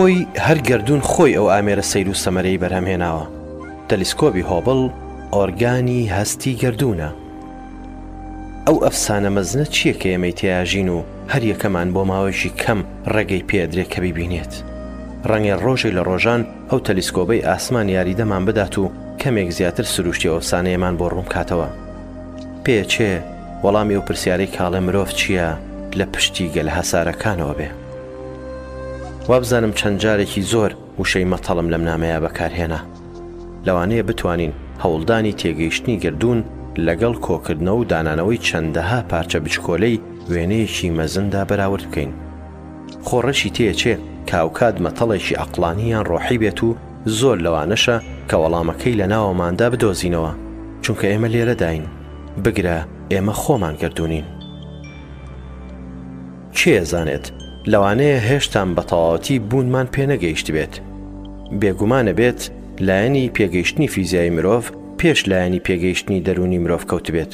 خۆی هەر گەردوون خۆی ئەو ئامێرە سەیر و سەمەرەی بەرهەمهێناوە تەلیسکۆبی هۆبڵ ئۆرگانی هەستی گردوونە ئەو ئەفسانە مەزنە چییە کە ئێمەی تیاژین و هەر یەکەمان بۆ ماوەیەکی کەم ڕێگەی پێدرێ کە بیبینێت ڕەنگە ڕۆژێ لە ڕۆژان ئەو تەلیسکۆبەی ئاسمان یاریدەمان بدات و کەمێک زیاتر سروشتی ئەوسانەیەمان بۆ ڕوونکاتەوە. پێ چێ وەڵامی ئەو پرسیارەی کاڵێ مرۆڤ چییە لە پشتی گەل هەسارەکانەوە بێ؟ وابزانم چەند جارێکی زۆر وشەی مەتەڵم لەم نامەیە بەکارهێنا. لەوانەیە بتوانین هەوڵدانی تێگەیشتنی گەردوون لەگەڵ کۆکردنەوە و دانانەوەی چەندەها پارچە بچکۆلەی وێنەیەکی مەزندا بەراورد بکەین. خۆ ڕەشی تێچێ کە ئەوکات مەتەڵێکی عەقڵانی یان ڕۆحی بێت و زۆر لەوانەشە کە وەڵامەکەی لە ناوەماندا بدۆزینەوە، چونکە ئێمە لێرەداین، بگرە ئێمە خۆمان گەردوونین. کێ ئەزانێت، لەوانەیە هێشتان بە تەواوەتی بوونمان پێ نەگەیشتبێت. بێگومان نەبێت لایەنی پێگەیشتنی فیزیایی مرۆڤ پێش لایەنی پێگەیشتنی دەروونی مرۆڤ کەوتبێت.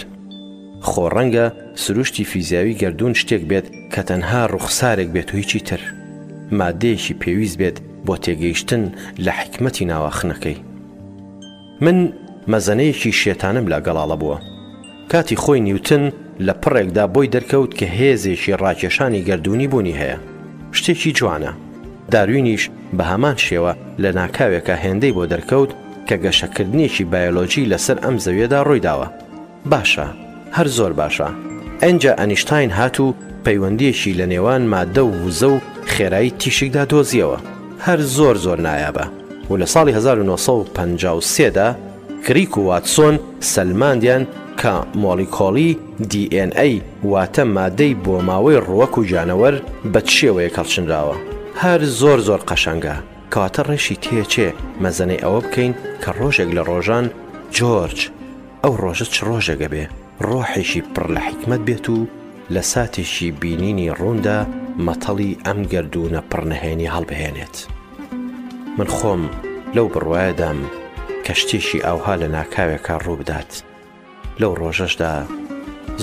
خۆ ڕەنگە سروشتی فیزیاوی گەردوون شتێک بێت کە تەنها ڕوخسارێک بێت و هیچی تر، ماددەیەکی پێویست بێت بۆ تێگەیشتن لە حیکمەتی ناواخنەکەی. من مەزەنەیەکی شێتانەم لا گەڵاڵە بووە. کاتی خۆی نیوتن لە پڕێکدا بۆی دەرکەوت کە هێزێکی ڕاکێشانی گەردوونی بوونی هەیە. شتێکی جوانە. داروینیش بە هەمان شێوە لە ناکاوێکا هێندەی بۆ دەرکەوت کە گەشەکردنێکی بایۆلۆجی لەسەر ئەم زەویەدا ڕووی داوە. باشە هەر زۆر باشە. ئەینجا ئەنیشتاین هات و پەیوەندیەکی لە نێوان ماددە و وزە و خێرایی تیشکدا دۆزیەوە هەر زۆر زۆر نایابە و لە ساڵی هەزار و نۆ سەد و پەنجا و سێ دا کریک و واتسۆن سەلماندیان کە مۆڵیکۆڵی دی ئێن ئەی واتە مادەی بۆماوەی ڕوەک و گیانەوەر بە چ شێوەیەک هەڵچنراوە هەر زۆر زۆر قەشەنگە کەواتە ڕێشی تێچێ مەزەنەی ئەوە بکەین کە ڕۆژێک لە ڕۆژان جۆرج ئەو ڕۆژە چ ڕۆژێک ئەبێ ڕۆحێکی پڕ لە حیکمەت بێت و لە ساتێکی بینینی ڕووندا مەتەڵی ئەم گەردوونە پڕ نەهێنی هەڵبهێنێت من خۆم لەو بڕوایەدام کە شتێکی ئاوها لە ناکاوێکە ڕووبدات لەو ڕۆژەشدا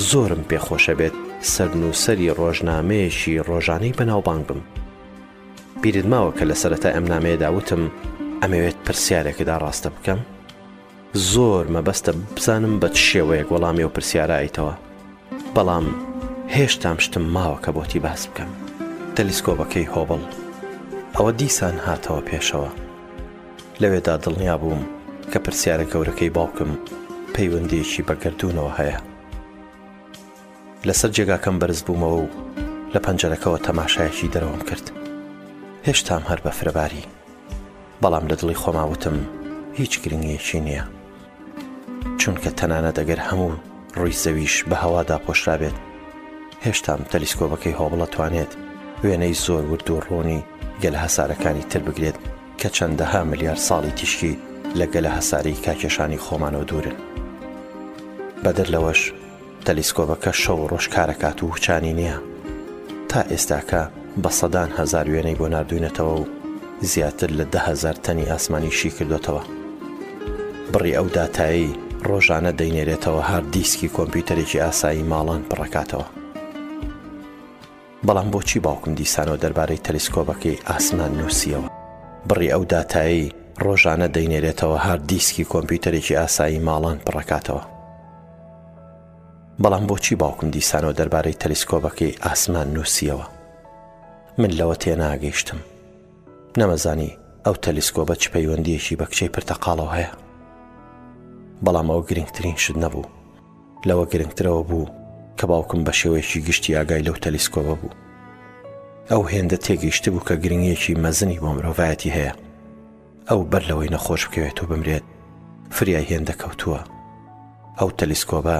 زۆرم پێخۆشە بێت سەرنووسری ڕۆژنامەیەکی ڕۆژانەی بەناوبانگ بم بیرت ماوە کە لە سەرەتا ئەم نامەیەدا وتم ئەمەوێت پرسیارێکدا ڕاستە بکەم زۆر مەبەستە بزانم بە چ شێوەیەک وەڵامی ئەو پرسیارە ئەیتەوە بەڵام هێشتام شتم ماوە کە بۆتی باس بکەم تەلیسکۆبەکەی هۆبڵ ئەوە دیسان هاتەوە پێشەوە لەوێدا دڵنیا بووم کە پرسیارە گەورەکەی باوکم پەیوەندێکی بە گردردونەوە هەیە لەسەر جێگاکەم بەرز بوومەوە و لە پەنجەرەکەوە تەماشایەکی دەرەوەم کرد. هێشتام هەر بەفرە باری. بەڵام لە دڵی خۆما وتم هیچ گرنگیەکی نییە. چونکە تەنانەت ئەگەر هەموو ڕووی زەویش بە هەوا داپۆشرابێت، هێشتام تەلیسکۆبەکەی هۆبڵ ئەتوانێت وێنەی زۆر ورد و ڕوونی گەلە هەسارەکانی تر بگرێت کە چەندەها ملیار ساڵی تیشکی لە گەلە هەسارەی کاکێشانی خۆمانەوە دوورن. بەدەر لەوەش، تەلیسکۆبەکە شەو و ڕۆژ کارەکات و وچانی نیە، تا ئێستاکە بە سەدان هەزار وێنەی بۆ ناردوینەتەوە و زیاتر لە دە هەزار تەنی ئاسمانی شی کردۆتەوە. بڕی ئەو داتایەی ڕۆژانە دەینێرێتەوە هارد دیسکی کۆمپیوتەرێکی ئاسایی ماڵان پڕەکاتەوە. بەڵام بۆچی باوکم دیسانەوە دەربارەی تەلیسکۆبەکەی ئاسمان نوسیەوە؟ بڕی ئەو داتایەی ڕۆژانە دەینێرێتەوە هارد دیسکی کۆمپیوتەرێکی ئاسایی ماڵان پڕەکاتەوە. بەڵام بۆچی باوکم دیسانەوە دەربارەی تەلیسکۆبەکەی ئاسمان نووسیەوە من لەوە تێناگەیشتم نەمەزانی ئەو تەلیسکۆبە چ پەیوەندیەکی بە کچەی پرتەقاڵەوە هەیە بەڵام ئەوە گرنگترین شت نەبوو لەوە گرنگترەوە بوو کە باوکم بە شێوەیەکی گشتی ئاگای لەو تەلیسکۆبە بوو ئەو هێندە تێگەیشت بوو کە گرنگیەکی مەزنی بۆ مرۆڤایەتی هەیە ئەو بەر لەوەی نەخۆش بکەوێت و بمرێت فریای هێندە کەوتووە ئەو تەلیسکۆبە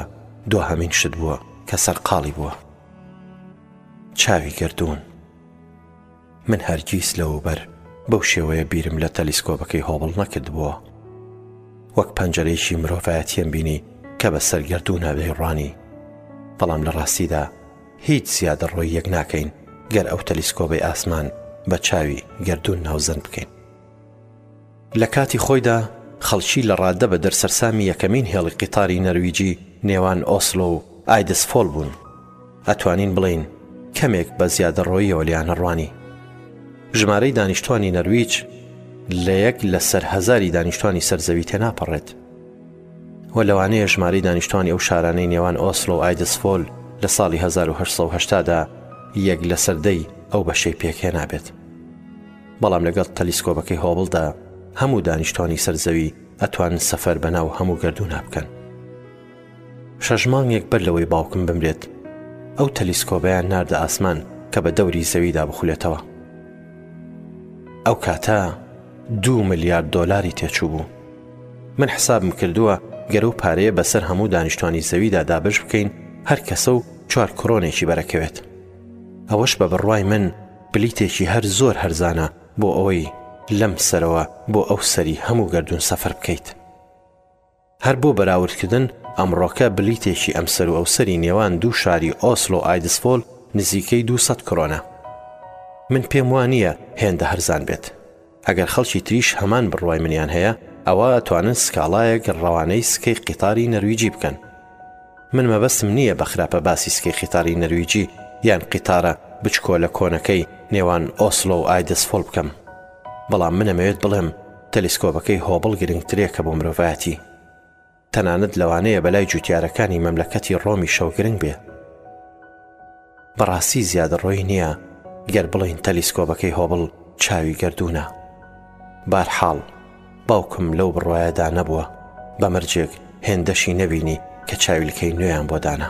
دوهەمین شت بووە کە سەرقاڵی بووە چاوی گردوون من هەرگیز لەوەبەر بەو شێوەیە بیرم لە تەلیسکۆبەکەی هۆبڵ نەکردبووە وەک پەنجەرەیەکی مرۆڤایەتیەم بینی کە بە سەرگردوو ناوێڕوانی بەڵام لە ڕاستیدا هیچ زیادەڕۆییەک ناکەین گەر ئەو تەلیسکۆبەی ئاسمان بە چاوی گەردوون ناوزەند بکەین. لە کاتی خۆیدا خەڵکی لە ڕاددە بە دەر سەرسامی یەکەمین هێڵی قیتاری نەرویجی نێوان ئۆسلۆ و ئایدسفۆل بوون، ئەتوانین بڵێین کەمێک بە زیادەڕۆییەوە لێیانە ڕوانی. ژمارەی دانیشتوانی نەرویج لە یەک لە سەر هەزاری دانیشتوانی سەر زەوی تێناپەڕێت. و لەوانەیە ژمارەی دانیشتوانی ئەو شارانەی نێوان ئۆسڵۆ و ئایدزفۆل لە ساڵی هەزار و هەشت سەد و هەشتا دا یەک لەسەر دەی ئەو بەشەی پێکهێنابێت بەڵام لەگەڵ تەلیسکۆبەکەی هۆبڵدا هەموو دانیشتوانی سەر زەوی ئەتوان سەفەر بەناو هەموو گردونا بکەن شەش مانگێک بەر لەوەی باوکم بمرێت ئەو تەلیسکۆبیان ناردە ئاسمان کە بە دەوری زەویدا بخولێتەوە ئەو کاتە دو ملیارد دۆلاری تێچوو بوو من حسابم کردووە گەر ئەو پارەیە بەسەر هەموو دانیشتوانی زەویدا دابش بکەین هەر کەسە و چوار کڕۆنێکی بەرەکەوێت ئەوەش بە بڕوای من بلیتێکی هەر زۆر هەرزانە بۆ ئەوەی لەم سەرەوە بۆ ئەو سەری هەموو گردون سەفەر بکەیت هەر بۆ بەراوردکردن ئەمڕۆکە بلیتێکی ئەم سەر و ئەو سەری نێوان دوو شاری ئۆسلۆ ئایدسفۆل نزیکەی 200 کڕۆنە من پێم وانە هێندە هەرزان بێت ئەگەر خەڵکی تریش هەمان بڕوای منیان هەیە ئەوا ئەتوانن سکاڵایەک ڕەوانەی سکەی قیتاری نەرویجی بکەن من مەبەستم نییە بە خراپە باسی سکەی قیتاری نەرویجی یان قیتارە بچکۆ لە کۆنەکەی نێوان ئۆسلۆ و ئایدەسفۆل بکەم بەڵام منەمەوێت بڵێم تەلیسکۆبەکەی هۆبڵ گرنگترێکە بۆ مرۆڤایەتی تەنانەت لەوانەیە بەلای جوتیارەکانی مەملەکەتی ڕۆمی شەو گرنگ بێ بەڕاستی زیادڕۆی نییە گەر بڵین تەلیسکۆبەکەی هۆبڵ چاوی گردوونە بارحاڵ باوکم لەو بڕواایەدا نەبووە بەمەرجێک هێندەشی نەبینی کە چاویلکەی نوێیان بۆ دانا.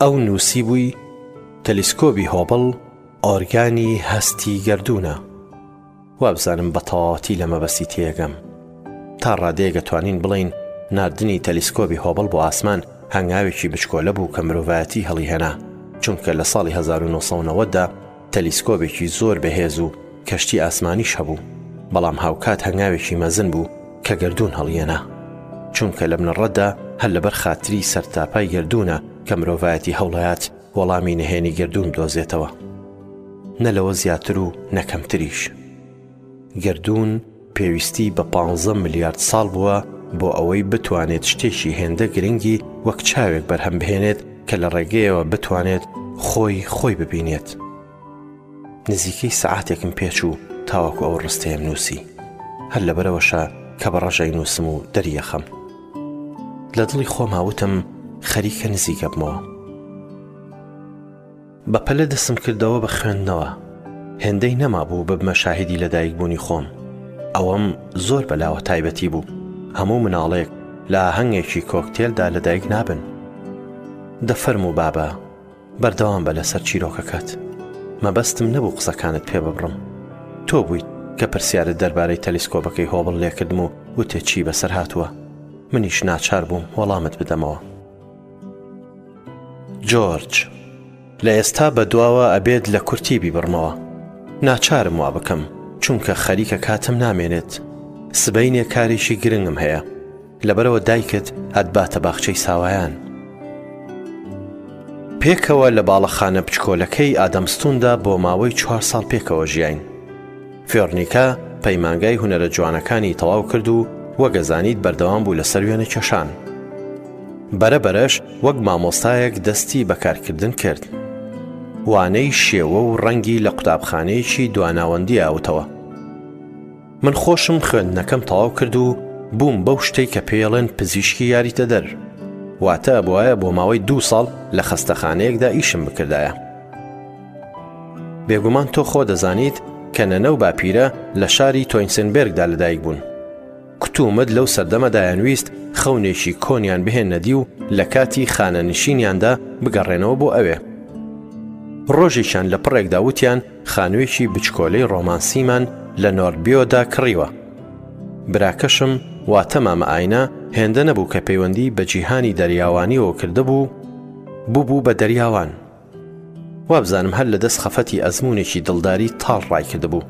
ئەو نووسیبووی تەلیسکۆبی هۆبڵ ئۆرگانی هەستی گەردوونە وابزانم بە تەواوەتی لە مەبەستی تێگەم تا ڕادێگە توانین بڵین نردنی تەلیسکۆبی هۆبڵ بۆ ئاسمان هەنگاوێکی بچکۆلە بوو کە مرۆڤایەتی هەڵیهێنا چونکە لە ساڵی 1990دا تەلیسکۆبێکی زۆر بەهێز و کەشتی ئاسمانیش هەبوو بەڵام هاوکات هەنگاوێکی مەزن بوو کە گردردون هەڵیێنا چونکە لە بنەڕەتدا هەر لەبەر خاتری سەرتاپای گردردونە کە مرۆڤایەتی هەوڵات وەڵامی نهێنی گردردون بدۆزێتەوە نە لەوە زیاتر و نەکەمتریش. گەردوون پێویستی بە پانزە ملیارد ساڵ بووە بۆ ئەوەی بتوانێت شتێکی هێندە گرنگی وەک چاوێک بەرهەم بهێنێت کە لە ڕێگەیەوە بتوانێت خۆی خۆی ببینێت. نزیکەی سەعاتێکم پێچوو تاوەکو ئەو ڕستەیەم نووسی. هەر لەبەرەوەشە کە بە ڕەژەی نووسم و دەریەخەم. لە دڵی خۆما وتم خەریکە نزیکەبمەوە. بە پەلە دەستم کردەوە بە خوێندنەوە. هێندەی نەمابوو ببمە شاهیدی لەدایکبوونی خۆم. ئەوەم زۆر بەلاوە تایبەتی بوو. هەموو مناڵێک لە ئاهەنگێکی کۆکتێلدا لەدایک نابن. دە فەرموو بابە، بەردەوام بە لەسەر چیرۆکەکەت. مەبەستم نەبوو قسەکانت پێ ببڕم. تۆ بوویت کە پرسیارت دەربارەی تەلیسکۆبەکەی هۆبڵ لێکردم و وتت چی بەسەر هاتووە. منیش ناچار بووم وەڵامت بدەمەوە. جۆرج، لە ئێستا بەدواوە ئەبێت لە کورتی بیبڕمەوە. ناچارم وا بکەم، چونکە خەریکە کاتم نامێنێت. سبەینێ کارێکی گرنگم هەیە، لەبەرئەوە دایکت ئەتباتە باخچەی ساوایان. پێکەوە لە باڵەخانە بچکۆلەکەی ئادەمستوندا بۆ ماوەی چوار ساڵ پێکەوە ژیاین. فێڕنیکا پەیمانگای هونەرە جوانەکانی تەواو کرد و وەگەزانیت بەردەوام بوو لەسەر وێنە کێشان بەرە بەرەش وەک مامۆستایەک دەستی بەکارکردن کرد وانەی شێوە و ڕەنگی لە قوتابخانەیەکی دواناوەندی ئاوتەوە من خۆشم خوێندنەکەم تەواو کرد و بووم بەو شتەی کە پێڵێن پزیشکی یاریتە دەر واتە بواە بۆ ماوەی دوو ساڵ لە خەستەخانەیەکدا ئیشم بکردایە بێگومان تۆ خۆ دەزانیت کە نەنە و باپیرە لە شاری تۆینسنبێرگدا لەدایک بوون کتومت لەو سەردەمە دایانویست خەونێکی کۆنیان بهێنەدی و لە کاتی خانە نشینیاندا بگەڕێنەوە بۆ ئەوێ ڕۆژێکیان لە پڕێکدا وتیان خانوویەکی بچکۆلەی ڕۆمانسیمان لە نۆربیۆدا کڕیوە براکەشم واتە مامە ئاینە هێندە نەبوو کە پەیوەندی بە جیهانی دەریاوانیەوە کردبوو ببوو بە دەریاوان وابزانم هەر لە دەست خەفەتی ئەزموونێکی دڵداری تاڵ ڕایکردبوو.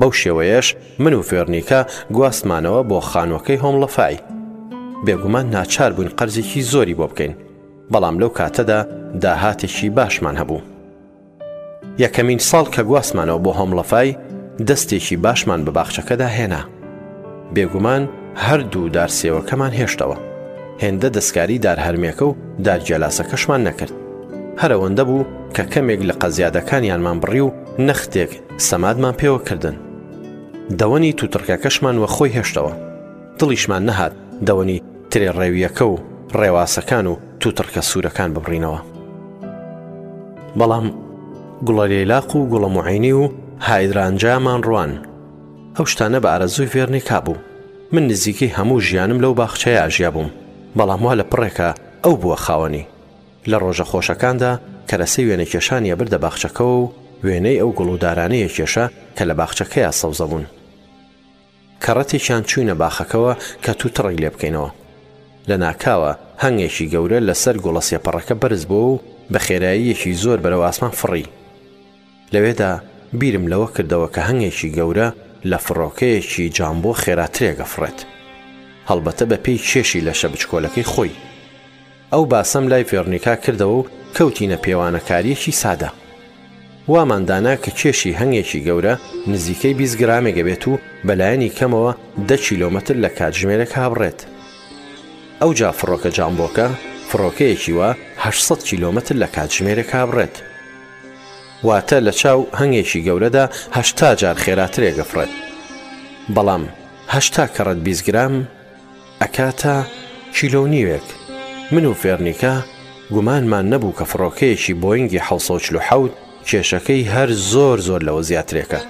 بەو شێوەیەش من و ڤێرنیکا گواستمانەوە بۆ خانووەکەی هۆمڵەفای. بێگومان ناچار بووین قەرزێکی زۆری بۆ بکەین، بەڵام لەو کاتەدا داهاتێکی باشمان هەبوو. یەکەمین ساڵ کە گواستمانەوە بۆ هۆمڵەفای، دەستێکی باشمان بە باخچەکەدا هێنا. بێگومان هەردوو دار سێوەکەمان هێشتەوە. هێندە دەستکاری دارهەرمێکە و دارگێلاسەکەشمان نەکرد. هەر ئەوەندە بوو کە کەمێک لە قەزیادەکانیانمان بڕی و نەختێک سەمادمان پێوە کردن. دەوەنی تووتڕکەکەشمان وە خۆی هێشتەوە. دڵیشمان نەهات دەوەنی ترێ ڕێوییەکە و ڕێواسەکان و تووتڕکە سوورەکان ببڕینەوە. بەڵام گوڵە لێلاق و گوڵە موعەینی و هایدرانجامان ڕوان. ئەو شتانە بە ئارەزووی ڤێرنیکا بوو. من نزیکەی هەموو ژیانم لەو باخچەیە ژیابووم، بەڵام وا لە پڕێکە ئەو بووە خاوەنی. لە ڕۆژە خۆشەکاندا کەرەسەی وێنەکێشانی ئەبردە باخچەکەوە و وێنەی ئەو گوڵ و دارانەی ئەکێشا کە لە باخچەکەیا سەوزە بوون. کەڕەتێکیان چووینە باخەکەوە کە تووتڕک لێ بکەینەوە. لە ناکاوە هەنگێکی گەورە لەسەر گوڵە سێپەڕەکە بەرز بووە و بە خێراییەکی زۆر بەرەو ئاسمان فڕی. لەوێدا بیرم لەوە کردەوە کە هەنگێکی گەورە لە فڕۆکەیەکی جامبۆ خێراترێک ئەفڕێت. هەڵبەتە بەپێی کێشی لەشە بچکۆلەکەی خۆی. ئەو باسەم لای ڤێڕنیکا کردەوە و کەوتینە پێوانەکارییەکی سادە. وامان دانا کە کێشی هەنگێکی گەورە نزیکەی بیست گرامێک ئەبێت و بە لایەنی کەمەوە دە کیلۆمەتر لە کاتژمێرێک هابڕێت. ئەوجا فڕۆکە جامبۆکە فڕۆکەیەکی وا هەشت سەد کیلۆمەتر لە کاتژمێرێک هابڕێت. واتە لە چاو هەنگێکی گەورەدا هەشتا جار خێراترێ گەفڕێت بەڵام هەشتا کەڕەت بیست گرام ئەکاتە کیلۆ و نیوێک من و فێرنیکا گومانمان نەبوو کە فڕۆکەیەکی بۆینگی حەوت سەد و چل و حەوت کێشەکەی هەر زۆر زۆر لەوە زیاترێکە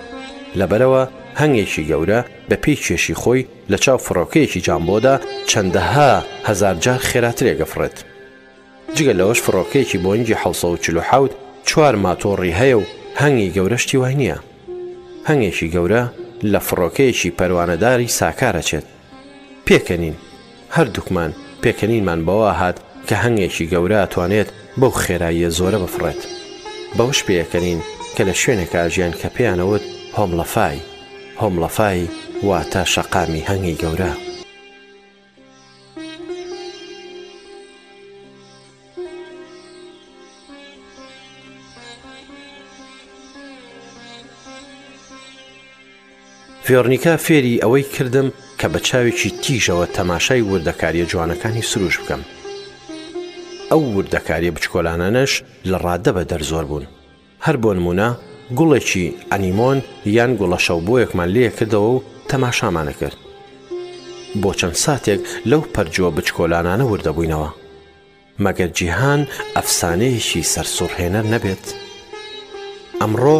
لەبەرەوە هەنگێکی گەورە بە پێی کێشی خۆی لە چاو فڕۆکەیەکی جامبۆدا چەندەها هەزار جار خێراترێ گەفڕێت جگە لەوەش فڕۆکەیەکی بۆینگی حەوت سەد و چل و حەوت چوار ماتۆڕی هەیە و هەنگی گەورەش تیوای نییە. هەنگێکی گەورە لە فڕۆکەیەکی پەروانەداری ساکار ئەچێت. پێکەنین، هەردووکمان پێکەنینمان بەوە هات کە هەنگێکی گەورە ئەتوانێت بەو خێراییە زۆرە بفڕێت. بەوەش پێەکەنین کە لە شوێنێک ئاژیان کە پێیان ئەوت هۆمڵەفای، هۆمڵەفای واتە شەقامی هەنگی گەورە. ڤێرنیکا فێری ئەوەی کردم کە بە چاوێکی تیژەوە تەماشای وردەکاریە جوانەکانی سروش بکەم ئەو وردەکاریە بچکۆلانانەش لە ڕاددەبەدەر زۆر بوون هەر بۆ نموونە گوڵێکی ئەنیمۆن یان گوڵە شەوبۆیەکمان لێ کردەوە و تەماشامان ئەکرد. بۆ چەند ساتێک لەو پەرجووە بچکۆلانانە وردەبووینەوە. مەگەر جیهان ئەفسانەیەکی سەرسوڕهێنەر نەبێت؟ ئەمڕۆ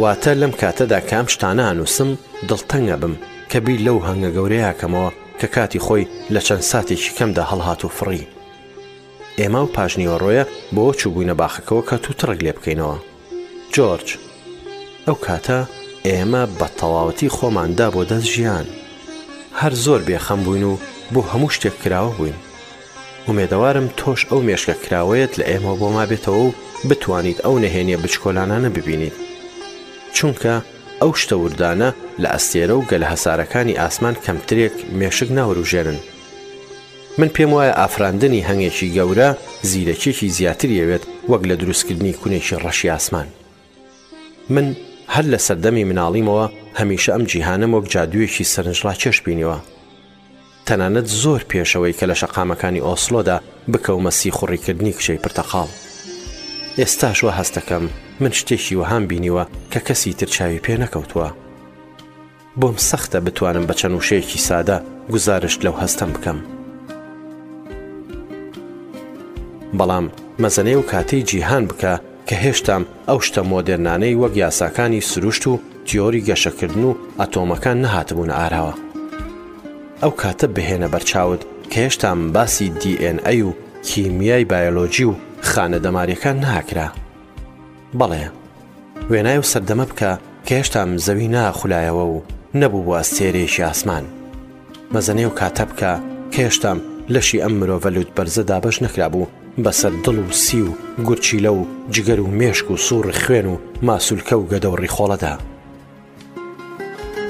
واتە لەم کاتەدا کام شتانە ئانووسم دڵتەنگ ئەبم کە بیر لەو هەنگە گەورەیە کەمەوە کە کاتی خۆی لە چەند ساتێکی کەمدا هەڵهات و فڕی. ئێما و پاشنیوەڕۆیە بۆ چووبووینە باخەکەوە کە تو تڕک لێ بکەینەوە. جۆرج. ئەو کاتە ئێمە بە تەواوەتی خۆمان دا بۆ دەست ژیان. هەر زۆر بێ خەم بووین و بۆ هەموو شتێک کراوە بووین. ئومێدەوارم تۆش ئەو مێشکە کراوەیەت لە ئێمە بۆ مابێتەوە و بتوانیت ئەو نەهێنیە بچکۆلانانە ببینیت. چونکە ئەو شتە وردانە لە ئەستێرە و گەلە هەسارەکانی ئاسمان کەمترێک مێشک ناوروژێنن. من پێم وایە ئافراندنی هەنگێکی گەورە زیرەکیەکی زیاتر یەوێت وەک لە دروستکردنی کونێکی ڕەشی ئاسمان من هەر لە سەردەمی مناڵیمەوە هەمیشە ئەم جیهانم وەک جادوویەکی سەرنجڕاکێش بینیوە تەنانەت زۆر پێشەوەی کە لە شەقامەکانی ئۆسلۆدا بکەومە سیخوڕیکردنی کچەی پرتەقاڵ ئێستاش وە هەستەکەم من شتێکی وەهام بینیوە کە کەسی تر چاوی پێ نەکەوتووە بۆم سەختە بتوانم بە چەند وشەیەکی سادە گوزارشت لەو هەستەم بکەم. بەڵام مەزەنەی و کاتەی جیهان بکە کە هێشتام ئەو شتە مۆدررنانەی وەک یاساکانی سروشت و تیۆری گەشەکردن و ئەتۆمەکان نەهاتبوون ئاراوە. ئەو کاتە بهێنە بەرچاوت کە هێشتام باسی DNA و کیمیای بایۆلۆجی و خانە دەماریەکان ناکرا. بەڵێ وێنای و سەردەمە بکە کە هێشتام زەوی نا خولایەوە و نەبوو بۆ ئەستێرەیەکی ئاسمان مەزەنێ و کاتە بکە کێشتام لەشی ئەم مرۆڤە لوت بەرزە دابش نەکرابوو بەسەر دڵ و سی و گورچیلە و جگەر و مێشک و سوڕ خوێن و ماسولکە و گەدە و ڕیخۆڵەدا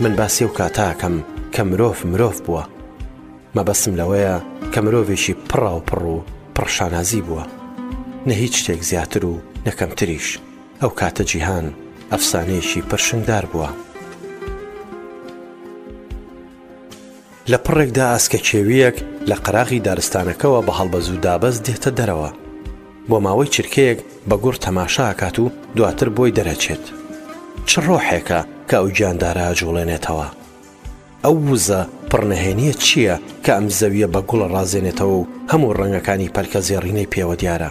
من باسی ئەو کاتە ئەکەم کە مرۆڤ مرۆڤ بووە، مەبەستم لەوەیە کە مرۆڤێکی پڕاوپڕ و پڕ شانازی بووە، نە هیچ شتێک زیاتر و نە کەمتریش، ئەو کاتە جیهان ئەفسانەیەکی پرشنگدار بووە. لە پڕێکدا ئاسکە کێوییەک لە قەراغی دارستانەکەوە بە هەڵبەز و دابەز دێتە دەرەوە. بۆ ماوەی چرکەیەک بە گوڕ تەماشا ئەکات و دواتر بۆی دەرئەچێت. چ ڕۆحێکە کە ئەو گیاندارە ئەجوڵێنێتەوە؟ ئەو وزە پڕ نەهێنییە چییە کە ئەم زەوییە بە گوڵ ئەڕازێنێتەوە و هەموو ڕەنگەکانی پەلکە زێڕینەی پێوە دیارە؟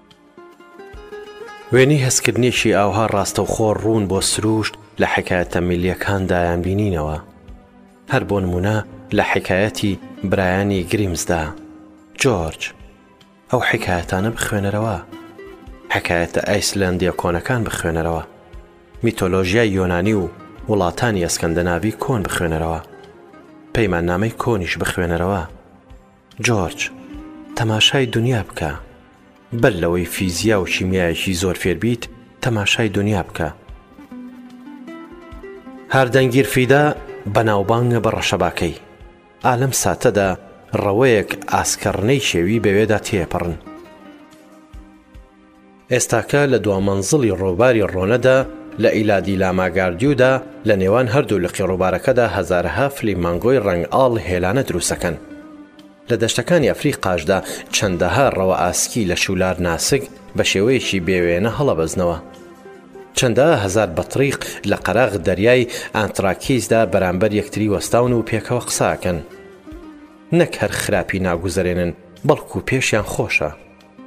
وێنەی هەستکردنێکی ئاوها ڕاستەوخۆ ڕوون بۆ سرووشت لە حکایەتە میللیەکان دایان بینینەوە هەر بۆ نمونە لە حکایەتی برایانی گریمزدا جۆرج ئەو حکایەتانە بخوێنەرەوە حکایەتە ئایسلندیە کۆنەکان بخوێنەرەوە میتۆلۆژیای یۆنانی و وڵاتانی ئەسکەندەناوی کۆن بخوێنەرەوە پەیماننامەی کۆنیش بخوێنەرەوە جۆرج، تەماشای دونیا بکە. بەر لەوەی فیزیا و کیمیایەکی زۆر فێر بیت، تەماشای دونیا بکە. هاردەنگیر فیدا بەناوبانگە بە ڕەشەباکەی. ئا لەم ساتەدا ڕەوەیەک ئاسکەڕنەی کێوی بەوێدا تێپەڕن. ئێستاکە لە دوا مەنزڵی ڕۆوباری ڕۆنەدا لە ئیلادی لاماگاردیودا لە نێوان هەردوو لقی ڕووبارەکەدا هەزارەها فلی مانگۆی ڕەنگ ئاڵ هێلانە دروستەکەن. لە دەشتەکانی ئەفریقاشدا چەندەها ڕەوە ئاسکی لە شولار ناسک بە شێوەیەکی بێ وێنە هەڵەبەزنەوە. چەندە هەزار بەتڕیق لە قەراغ دەریای ئانتراکیسدا بەرامبەر یەکتری وەستاون و پێکەوە قساکەن. نەک هەر خراپی ناگوزەرێنن بەڵکو پێشیان خۆشە.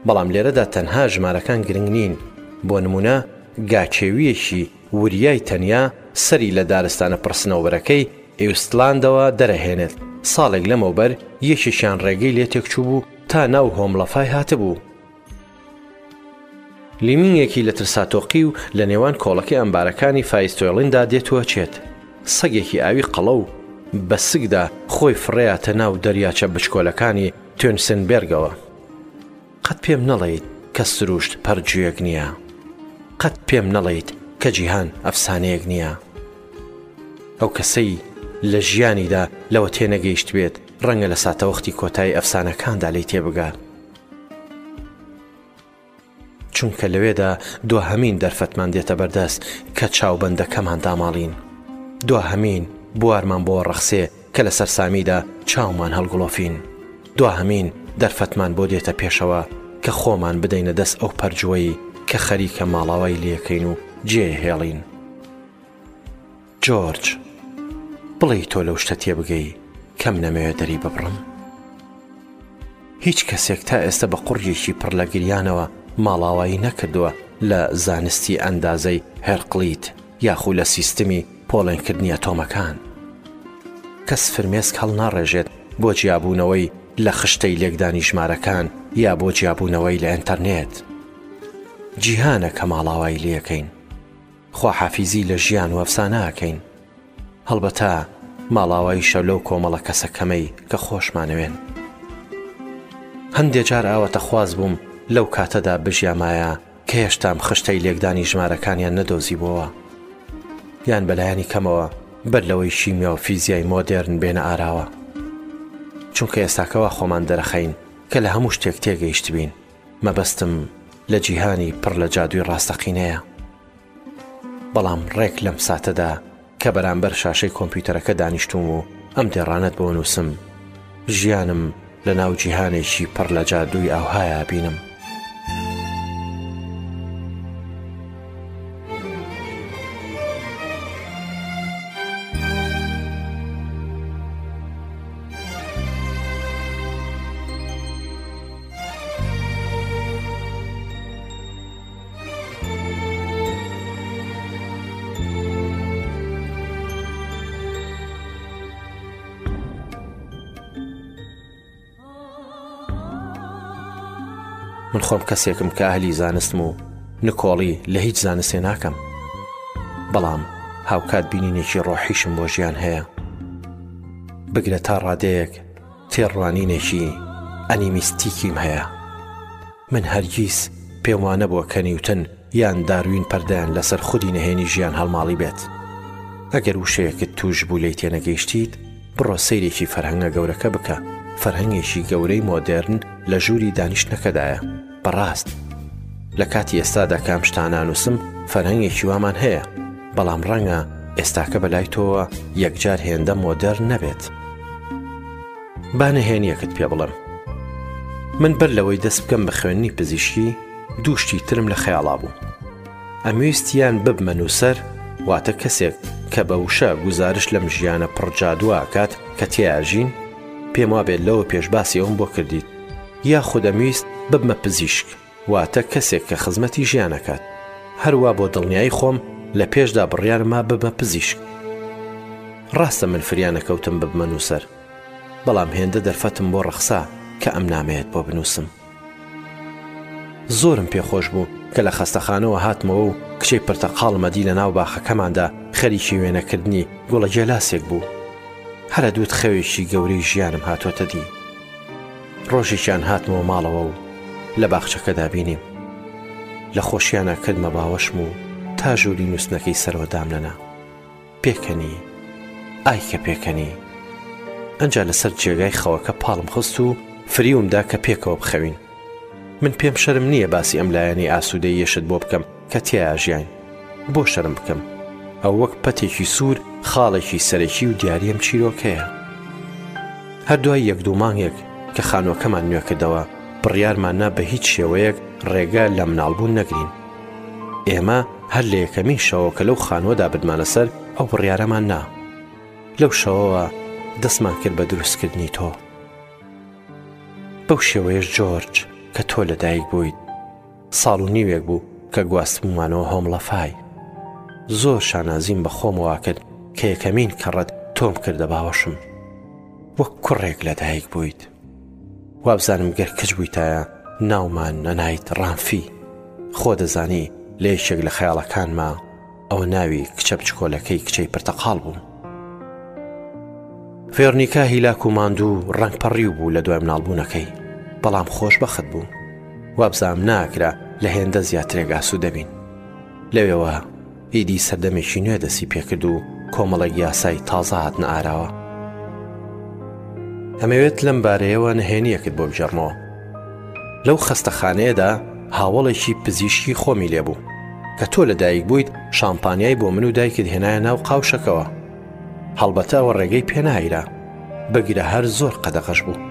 بەڵام لێرەدا تەنها ژمارەکان گرنگ نین، بۆ نموونە گاکێوییەکی وریای تەنیا سەری لە دارستانە پڕ سنەوبەرەکەی ئیوستلاندەوە دەرەهێنێت، ساڵێک لەمەوبەر یەکێکیان ڕێگەی لێ تێکچووبوو تا ناو هۆمڵەفای هاتبوو. لیمینگێکی لە ترساتۆقی و لە نێوان کۆڵەکەی ئەمبارەکانی فایستۆیڵیندا دێت و ئەچێت، سەگێکی ئاوی قەڵە و بە سکدا خۆی فڕێیاتە ناو دەریاچە بچکۆلەکانی تونسنبێرگەوە، قەت پێم نەڵێیت کە سروشت پەڕجوێک نییە. قەت پێم نەڵێیت کە جیهان ئەفسانەیەک نییە. ئەو کەسەی لە ژیانیدا لەوە تێنەگەیشتبێت ڕەنگە لە ساتەوەختی کۆتایی ئەفسانەکاندا لێی تێبگا. چونکە لەوێدا دواهەمین دەرفەتمان دێتە بەردەست کە چاوبەندەکەمان داماڵین، دواهەمین بوارمان بۆ ڕەخسێ کە لە سەرسامیدا چاومان هەڵگڵۆفین، دواهەمین دەرفەتمان بۆ دێتە پێشەوە کە خۆمان بدەینە دەست ئەو پەرجووەی کە خەریکە ماڵاوای لێکەین و جێێ هێڵین. جۆرج، بڵێی تۆ لەو شتە تێبگەی کە منەمەوێ دەریببڕم؟ هیچ کەسێک تا ئێستە بە قوڕگێکی پڕ لە گریانەوە ماڵاوایی نەکردووە لە زانستی ئەندازەی هێرقلیت یاخو لە سیستمی پۆڵێنکردنی ئەتۆمەکان. کەس فرمێسک هەڵناڕێژێت بۆ جیابوونەوەی لە خشتەی لێکدانی ژمارەکان یا بۆ جیابوونەوەی لە ئێنتەرنێت. جیهانە کە ماڵاوایی لێکەین. خواحافیزی لە ژیان و ئەفسانە ئەکەین، هەڵبەتە ماڵاوایشە لەو کۆمەڵە کەسە کەمەی کە خۆشمانەوێن. هەندێ جار ئاواتەخواز بووم لەو کاتەدا بژیامایە کە هێشتام خشتەی لێکدانی ژمارەکانیان نەدۆزیبۆوە، یان بە لایەنی کەمەوە بەر لەوەی شیمیا و فیزیای مۆدێرن بێنە ئاراوە. چونکە ئێستاکە وا خۆمان دەرەخەین کە لە هەموو شتێک تێگەیشتبین. مەبەستم لە جیهانی پڕ لە جادووی ڕاستەقینەیە، بەڵام ڕێک لەم ساتەدا کە بەرامبەر شاشەی کۆمپیوتەرەکە دانیشتووم و ئەم دێڕانەت بۆ نووسم، ژیانم لە ناو جیهانێکی پڕ لە جادووی ئاوهایا بینم. من خۆم کەسێکم کە ئەهلی زانستم و نکۆڵی لە هیچ زانستێ ناکەم بەڵام هاوکات بینینێکی ڕۆحیشم بۆ ژیان هەیە بگرە تا ڕادەیەک تێڕوانینێکی ئەنیمیستیکیم هەیە. من هەرگیز پێم وانەبووە کە نیوتن یان داروین پەردەیان لەسەر خودی نهێنی ژیان هەڵماڵیبێت. ئەگەر وشەیەکت تووشبوو لێی تێنەگەیشتیت، بڕۆ سەیرێکی فەرهەنگە گەورەکە بکە، فەرهەنگێکی گەورەی مۆدێرن لە ژووری دانیشتنەکەدایە. بەڕاست لە کاتی ئێستادا کام شتانانووسم فەرهەنگێکی وامان هەیە بەڵام ڕەنگە ئێستاکە بەلای تۆوە یەکجار هێندە مۆدەر نەبێت بانەهێنیەکت پێ بڵم من بەر لەوەی دەست بکەم بە خوێنی پزیشکی دووشتی ترم لە خەیاڵا بوو ئەمویستیان ببمە نووسەر واتە کەسێک کە بە وشە گزارش لەم ژیانە پڕجادوواکات کە تێاژین پێم وابێت لەوە پێش باسی ئەوم بۆ کردیت یاخود ئەمویست ببمە پزیشک واتە کەسێک کە خزمەتی ژیان ئەکات هەروا بۆ دڵنیایی خۆم لە پێشدا بڕیارما ببمە پزیشک ڕاستە من فریانەکەوتم ببمە نووسەر بەڵام هێندە دەرفەتم بۆ ڕەخسا کە ئەم نامەیەت بۆ بنووسم زۆرم پێخۆش بوو کە لە خەستەخانەوە هاتمەوە و کچەی پرتەقاڵمەدی لە ناو باخەکەماندا خەریکی وێنەکردنی گوڵەگێلاسێک بوو هەرە دووت خەوێکی گەورەی ژیانم هاتۆتە دی ڕۆژێکیان هاتمەوە ماڵەوە و لە باخچەکەدا بینیم لە خۆشییانە کردمە باوەشم و تا ژووری نووسنەکەی سەرەوە دامنەنا پێکەنی ئای کە پێکەنی ئەجا لەسەر جێگای خەوەکە پاڵم خست و فریومدا کە پێکەوە بخەوین من پێم شەرم نییە باسی ئەم لایەنی ئاسوودەی یەشت بۆ بکەم کە تیایا ژیاین بۆ شەرم بکەم ئەو وەک پەتێکی سوور خاڵێکی سەرەکی و دیاریم چیرۆکەیە هەردوای یەک دوو مانگێک کە خانووەکەمان نوێکردەوە بڕیارمان نا بە هیچ شێوەیەک ڕێگە لە مناڵبوون نەگرین ئێمە هەر لە یەکەمین شەوە کە لەو خانوەدا بدمانە سەر ئەو بڕیارەمان نا لەو شەوەوە دەستمان کرد بە دروستکردنی تۆ بەو شێوەیەش جۆرج کە تۆ لەدایک بوویت ساڵ و نیوێک بوو کە گواستبوومانەوە هۆمڵەفای. زۆر شانازیم بە خۆمەوە کرد کە یەکەمین کەڕەت تۆم کردە باوەشم. وەک کوڕێک لەدایک بوویت. وابزانم گەر کچ بوویتایە ناومان نەنایت ڕامفی. خۆ دەزانی لە یەکێک لە خەیاڵەکانما. ئەوە ناوی کچە بچکۆلەکەی کچەی پرتەقاڵ بوو فێرنیکا هیلاک و ماندوو ڕنگ پەڕیو بوو لە دوای مناڵبوونەکەی بەڵام خۆش بەخت بوو وابزام ناکرا لە هێندە زیاترێک ئاسو دەبین لەوێوە ئیدی سەردەمێکی نوێ دەسی پێکرد و کۆمەڵێک یاسای تازە هاتنە ئاراوە ئەمەوێت لەم بارەیەوە نهێنیەکت بۆ بجێڕمەوە لەو خەستەخانەیەدا هاوەڵێکی پزیشکی خۆمی لێبوو کە تۆ لە دایک بوویت شامپانیای بۆ من و دایکت هێنایە ناو قاوشەکەوە هەڵبەتە ئەوە ڕێگەی پێنایرا بگرە هەر زۆر قەدەغەش بوو.